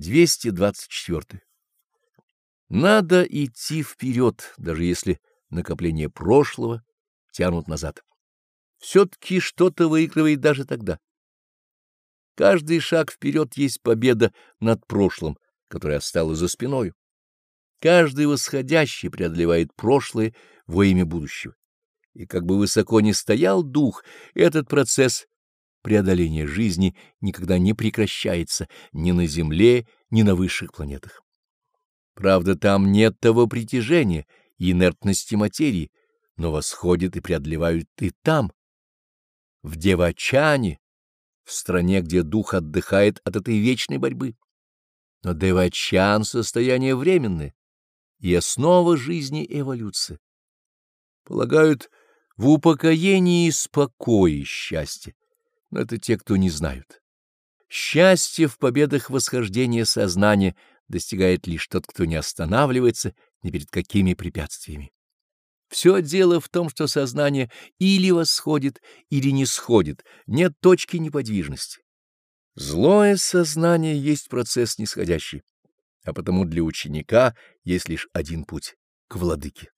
224. Надо идти вперед, даже если накопление прошлого тянут назад. Все-таки что-то выигрывает даже тогда. Каждый шаг вперед есть победа над прошлым, которое осталось за спиною. Каждый восходящий преодолевает прошлое во имя будущего. И как бы высоко ни стоял дух, этот процесс преодоления жизни никогда не прекращается ни на Земле, ни на высших планетах. Правда, там нет того притяжения и инертности материи, но восходят и преодолевают и там, в Девачане, в стране, где дух отдыхает от этой вечной борьбы. Но Девачан — состояние временное, и основа жизни — эволюция. Полагают, в упокоении и спокое счастье, но это те, кто не знают. Счастье в победах восхождения сознания достигает лишь тот, кто не останавливается ни перед какими препятствиями. Все дело в том, что сознание или восходит, или не сходит, нет точки неподвижности. Злое сознание есть процесс нисходящий, а потому для ученика есть лишь один путь — к владыке.